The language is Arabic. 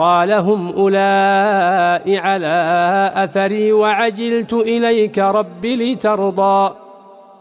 قال هم أولئك على أثري وعجلت إليك رب لترضى.